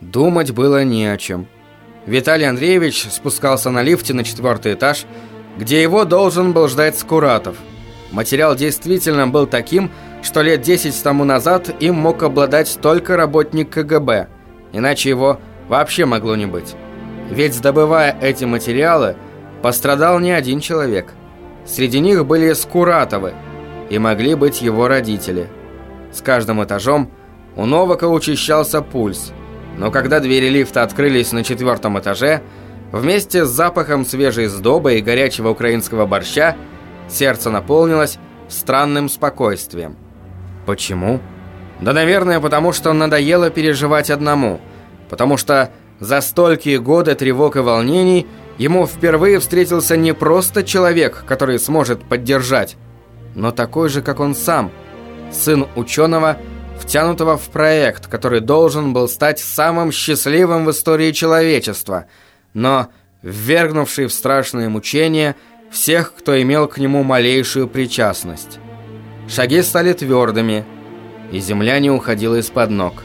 Думать было не о чем. Виталий Андреевич спускался на лифте на четвертый этаж, где его должен был ждать Скуратов. Материал действительно был таким, что лет 10 тому назад им мог обладать только работник КГБ, иначе его вообще могло не быть. Ведь добывая эти материалы, пострадал не один человек. Среди них были Скуратовы, и могли быть его родители. С каждым этажом у Новака учащался пульс – но когда двери лифта открылись на четвертом этаже, вместе с запахом свежей сдобы и горячего украинского борща, сердце наполнилось странным спокойствием. Почему? Да, наверное, потому что надоело переживать одному. Потому что за столькие годы тревог и волнений ему впервые встретился не просто человек, который сможет поддержать, но такой же, как он сам, сын ученого, втянутого в проект, который должен был стать самым счастливым в истории человечества, но ввергнувший в страшные мучения всех, кто имел к нему малейшую причастность. Шаги стали твердыми, и земля не уходила из-под ног.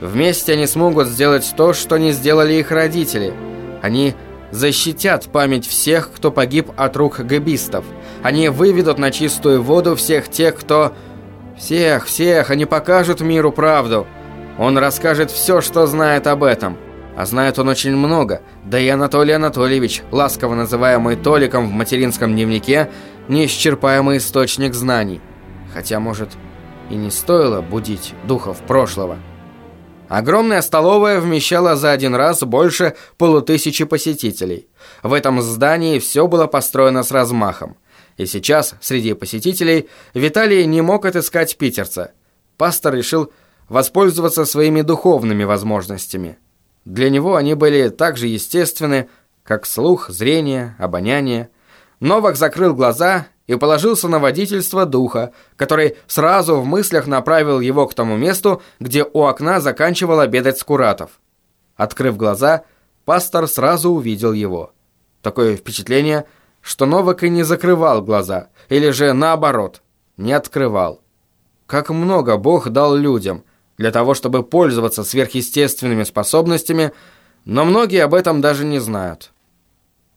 Вместе они смогут сделать то, что не сделали их родители. Они защитят память всех, кто погиб от рук габистов. Они выведут на чистую воду всех тех, кто всех, всех, они покажут миру правду. Он расскажет все, что знает об этом. А знает он очень много. Да и Анатолий Анатольевич, ласково называемый Толиком в материнском дневнике, неисчерпаемый источник знаний. Хотя, может, и не стоило будить духов прошлого. Огромная столовая вмещала за один раз больше полутысячи посетителей. В этом здании все было построено с размахом. И сейчас среди посетителей Виталий не мог отыскать питерца. Пастор решил воспользоваться своими духовными возможностями. Для него они были так же естественны, как слух, зрение, обоняние. Новак закрыл глаза и положился на водительство духа, который сразу в мыслях направил его к тому месту, где у окна заканчивал обедать Скуратов. Открыв глаза, пастор сразу увидел его. Такое впечатление – что Новак и не закрывал глаза, или же наоборот, не открывал. Как много Бог дал людям для того, чтобы пользоваться сверхъестественными способностями, но многие об этом даже не знают.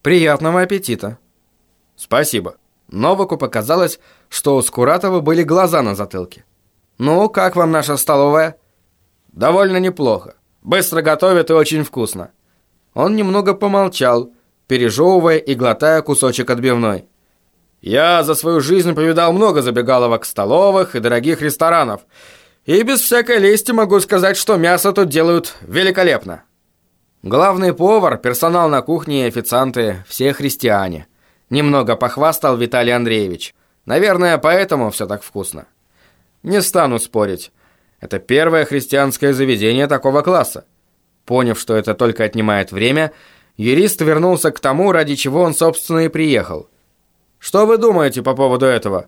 Приятного аппетита. Спасибо. Новаку показалось, что у Скуратова были глаза на затылке. «Ну, как вам наша столовая?» «Довольно неплохо. Быстро готовят и очень вкусно». Он немного помолчал, пережевывая и глотая кусочек отбивной. «Я за свою жизнь повидал много забегаловок столовых и дорогих ресторанов, и без всякой лести могу сказать, что мясо тут делают великолепно». Главный повар, персонал на кухне и официанты – все христиане. Немного похвастал Виталий Андреевич. Наверное, поэтому все так вкусно. Не стану спорить. Это первое христианское заведение такого класса. Поняв, что это только отнимает время – Юрист вернулся к тому, ради чего он, собственно, и приехал. «Что вы думаете по поводу этого?»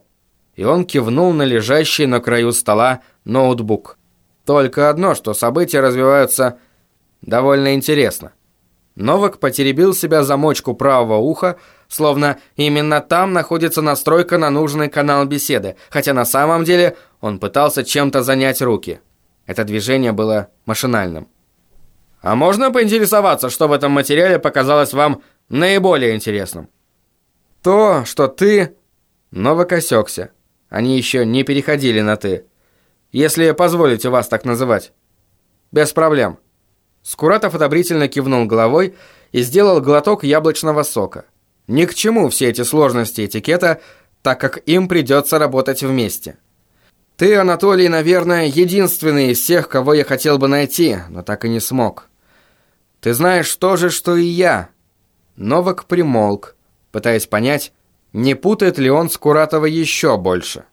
И он кивнул на лежащий на краю стола ноутбук. Только одно, что события развиваются довольно интересно. Новак потеребил себя замочку правого уха, словно именно там находится настройка на нужный канал беседы, хотя на самом деле он пытался чем-то занять руки. Это движение было машинальным. А можно поинтересоваться, что в этом материале показалось вам наиболее интересным? То, что ты... Новак осекся. Они еще не переходили на «ты». Если позволите вас так называть. Без проблем. Скуратов одобрительно кивнул головой и сделал глоток яблочного сока. Ни к чему все эти сложности этикета, так как им придется работать вместе. Ты, Анатолий, наверное, единственный из всех, кого я хотел бы найти, но так и не смог. Ты знаешь то же, что и я». Новак примолк, пытаясь понять, не путает ли он Скуратова еще больше.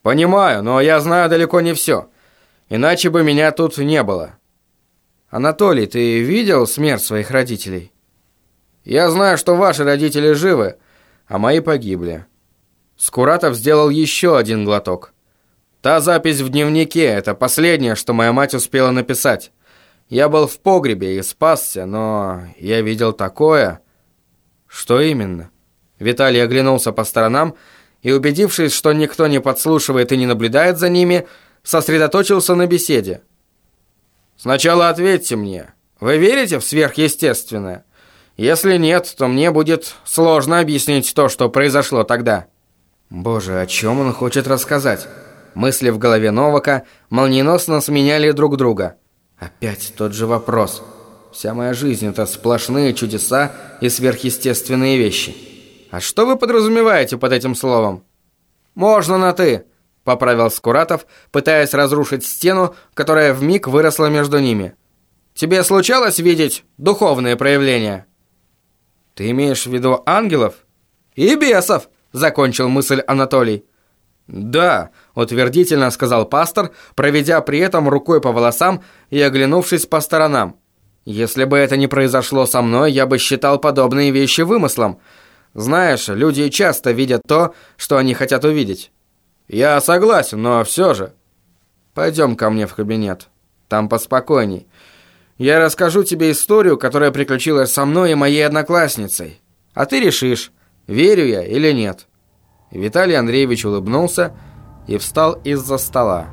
«Понимаю, но я знаю далеко не все. Иначе бы меня тут не было». «Анатолий, ты видел смерть своих родителей?» «Я знаю, что ваши родители живы, а мои погибли». Скуратов сделал еще один глоток. «Та запись в дневнике – это последнее, что моя мать успела написать. Я был в погребе и спасся, но я видел такое... Что именно? Виталий оглянулся по сторонам и, убедившись, что никто не подслушивает и не наблюдает за ними, сосредоточился на беседе. Сначала ответьте мне, вы верите в сверхъестественное? Если нет, то мне будет сложно объяснить то, что произошло тогда. Боже, о чем он хочет рассказать? Мысли в голове Новака молниеносно сменяли друг друга. Опять тот же вопрос. Вся моя жизнь – это сплошные чудеса и сверхъестественные вещи. А что вы подразумеваете под этим словом? «Можно на «ты», – поправил Скуратов, пытаясь разрушить стену, которая вмиг выросла между ними. «Тебе случалось видеть духовные проявления?» «Ты имеешь в виду ангелов?» «И бесов», – закончил мысль Анатолий. «Да», – утвердительно сказал пастор, проведя при этом рукой по волосам и оглянувшись по сторонам. «Если бы это не произошло со мной, я бы считал подобные вещи вымыслом. Знаешь, люди часто видят то, что они хотят увидеть». «Я согласен, но все же...» «Пойдем ко мне в кабинет. Там поспокойней. Я расскажу тебе историю, которая приключилась со мной и моей одноклассницей. А ты решишь, верю я или нет». Виталий Андреевич улыбнулся и встал из-за стола.